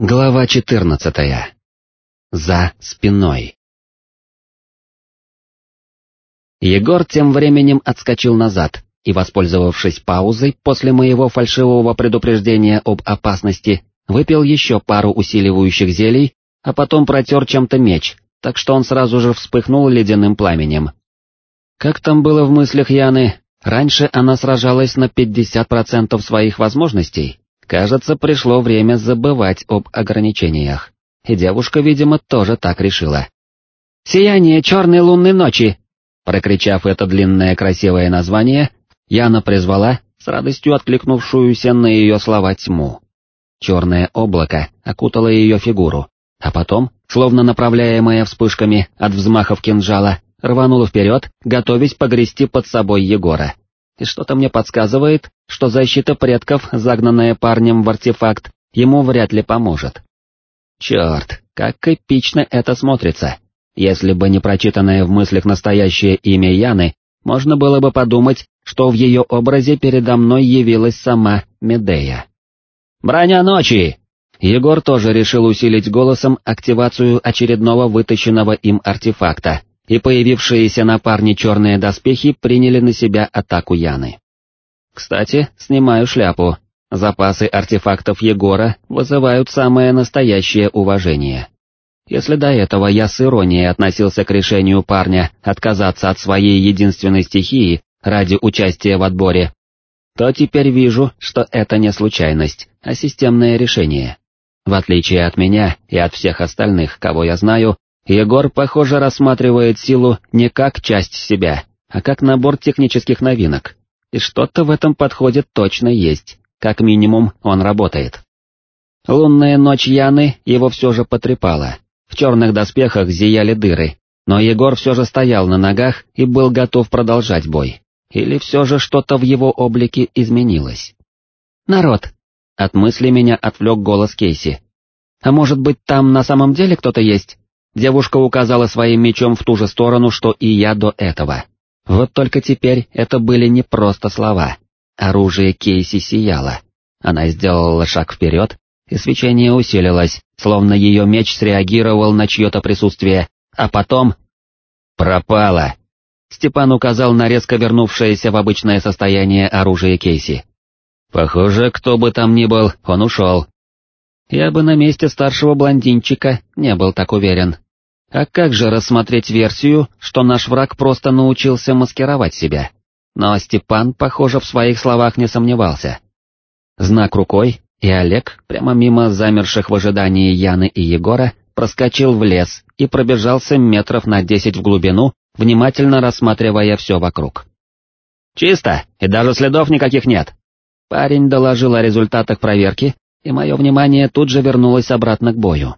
Глава 14. За спиной. Егор тем временем отскочил назад и, воспользовавшись паузой после моего фальшивого предупреждения об опасности, выпил еще пару усиливающих зелий, а потом протер чем-то меч, так что он сразу же вспыхнул ледяным пламенем. Как там было в мыслях Яны, раньше она сражалась на 50% своих возможностей, Кажется, пришло время забывать об ограничениях. И девушка, видимо, тоже так решила. «Сияние черной лунной ночи!» Прокричав это длинное красивое название, Яна призвала, с радостью откликнувшуюся на ее слова тьму. Черное облако окутало ее фигуру, а потом, словно направляемое вспышками от взмахов кинжала, рвануло вперед, готовясь погрести под собой Егора и что-то мне подсказывает, что защита предков, загнанная парнем в артефакт, ему вряд ли поможет. Черт, как эпично это смотрится. Если бы не прочитанное в мыслях настоящее имя Яны, можно было бы подумать, что в ее образе передо мной явилась сама Медея. «Броня ночи!» Егор тоже решил усилить голосом активацию очередного вытащенного им артефакта, и появившиеся на парне черные доспехи приняли на себя атаку Яны. Кстати, снимаю шляпу. Запасы артефактов Егора вызывают самое настоящее уважение. Если до этого я с иронией относился к решению парня отказаться от своей единственной стихии ради участия в отборе, то теперь вижу, что это не случайность, а системное решение. В отличие от меня и от всех остальных, кого я знаю, Егор, похоже, рассматривает силу не как часть себя, а как набор технических новинок. И что-то в этом подходе точно есть, как минимум он работает. Лунная ночь Яны его все же потрепала, в черных доспехах зияли дыры, но Егор все же стоял на ногах и был готов продолжать бой. Или все же что-то в его облике изменилось? «Народ!» От мысли меня отвлек голос Кейси. «А может быть там на самом деле кто-то есть?» Девушка указала своим мечом в ту же сторону, что и я до этого. Вот только теперь это были не просто слова. Оружие Кейси сияло. Она сделала шаг вперед, и свечение усилилось, словно ее меч среагировал на чье-то присутствие, а потом... «Пропало!» Степан указал на резко вернувшееся в обычное состояние оружие Кейси. «Похоже, кто бы там ни был, он ушел». Я бы на месте старшего блондинчика не был так уверен. А как же рассмотреть версию, что наш враг просто научился маскировать себя? Но Степан, похоже, в своих словах не сомневался. Знак рукой, и Олег, прямо мимо замерших в ожидании Яны и Егора, проскочил в лес и пробежался метров на десять в глубину, внимательно рассматривая все вокруг. «Чисто, и даже следов никаких нет!» Парень доложил о результатах проверки, и мое внимание тут же вернулось обратно к бою.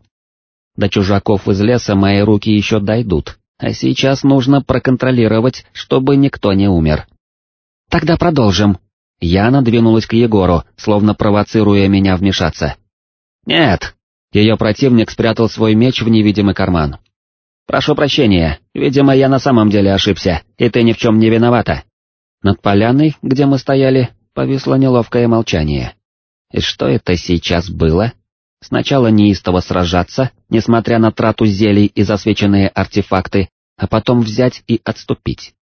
До чужаков из леса мои руки еще дойдут, а сейчас нужно проконтролировать, чтобы никто не умер. Тогда продолжим. Яна двинулась к Егору, словно провоцируя меня вмешаться. Нет. Ее противник спрятал свой меч в невидимый карман. Прошу прощения, видимо, я на самом деле ошибся, и ты ни в чем не виновата. Над поляной, где мы стояли, повисло неловкое молчание. И что это сейчас было? Сначала неистово сражаться, несмотря на трату зелий и засвеченные артефакты, а потом взять и отступить.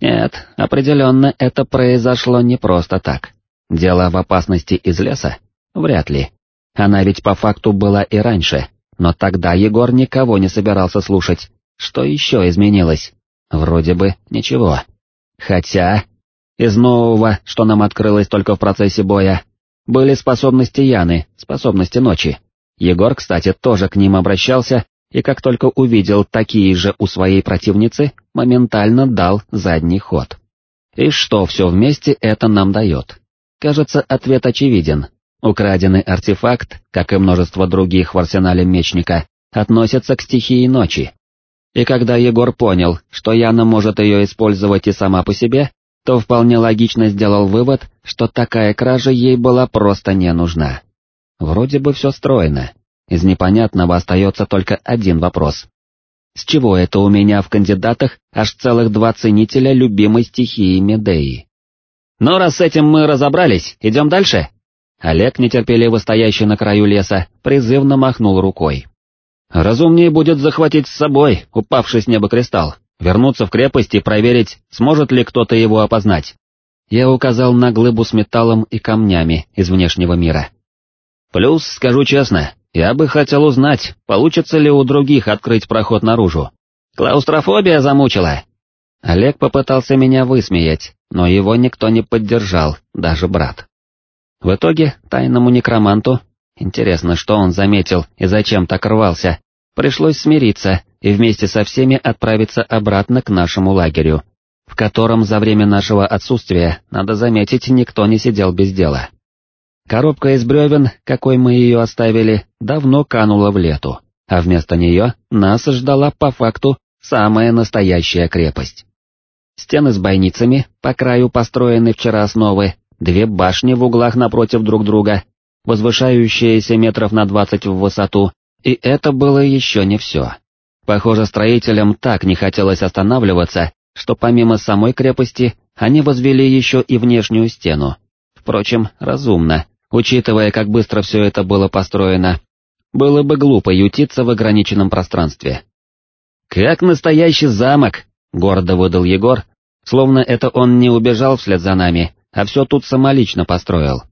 Нет, определенно это произошло не просто так. Дело в опасности из леса? Вряд ли. Она ведь по факту была и раньше, но тогда Егор никого не собирался слушать. Что еще изменилось? Вроде бы ничего. Хотя... Из нового, что нам открылось только в процессе боя, были способности Яны, способности ночи. Егор, кстати, тоже к ним обращался, и как только увидел такие же у своей противницы, моментально дал задний ход. И что все вместе это нам дает? Кажется, ответ очевиден. Украденный артефакт, как и множество других в арсенале мечника, относится к стихии ночи. И когда Егор понял, что Яна может ее использовать и сама по себе, то вполне логично сделал вывод, что такая кража ей была просто не нужна. Вроде бы все стройно. Из непонятного остается только один вопрос. С чего это у меня в кандидатах аж целых два ценителя любимой стихии Медеи? Ну, раз с этим мы разобрались, идем дальше? Олег, нетерпеливо стоящий на краю леса, призывно махнул рукой. «Разумнее будет захватить с собой упавший с неба кристалл, вернуться в крепость и проверить, сможет ли кто-то его опознать». Я указал на глыбу с металлом и камнями из внешнего мира. «Плюс, скажу честно, я бы хотел узнать, получится ли у других открыть проход наружу. Клаустрофобия замучила». Олег попытался меня высмеять, но его никто не поддержал, даже брат. В итоге тайному некроманту, интересно, что он заметил и зачем так рвался, пришлось смириться и вместе со всеми отправиться обратно к нашему лагерю, в котором за время нашего отсутствия, надо заметить, никто не сидел без дела. Коробка из бревен, какой мы ее оставили, давно канула в лету, а вместо нее нас ждала по факту самая настоящая крепость. Стены с бойницами, по краю построены вчера основы, две башни в углах напротив друг друга, возвышающиеся метров на двадцать в высоту, и это было еще не все. Похоже, строителям так не хотелось останавливаться, что помимо самой крепости, они возвели еще и внешнюю стену. Впрочем, разумно, учитывая, как быстро все это было построено. Было бы глупо ютиться в ограниченном пространстве. «Как настоящий замок!» — гордо выдал Егор, словно это он не убежал вслед за нами, а все тут самолично построил.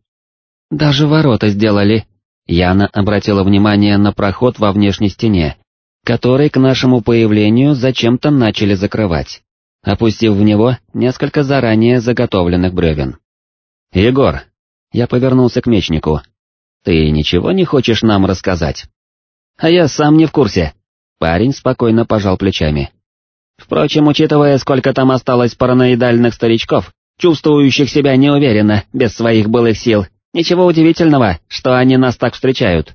Даже ворота сделали. Яна обратила внимание на проход во внешней стене, который к нашему появлению зачем-то начали закрывать, опустив в него несколько заранее заготовленных бревен. «Егор!» Я повернулся к мечнику. «Ты ничего не хочешь нам рассказать?» «А я сам не в курсе». Парень спокойно пожал плечами. Впрочем, учитывая, сколько там осталось параноидальных старичков, чувствующих себя неуверенно, без своих былых сил. Ничего удивительного, что они нас так встречают.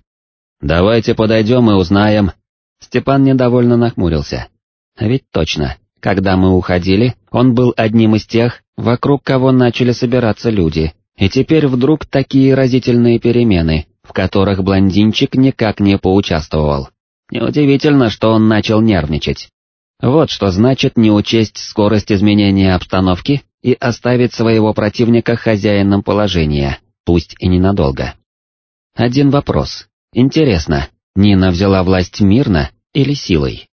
«Давайте подойдем и узнаем». Степан недовольно нахмурился. А ведь точно, когда мы уходили, он был одним из тех, вокруг кого начали собираться люди, и теперь вдруг такие разительные перемены, в которых блондинчик никак не поучаствовал. Неудивительно, что он начал нервничать. Вот что значит не учесть скорость изменения обстановки и оставить своего противника хозяином положения, пусть и ненадолго. Один вопрос. Интересно, Нина взяла власть мирно или силой?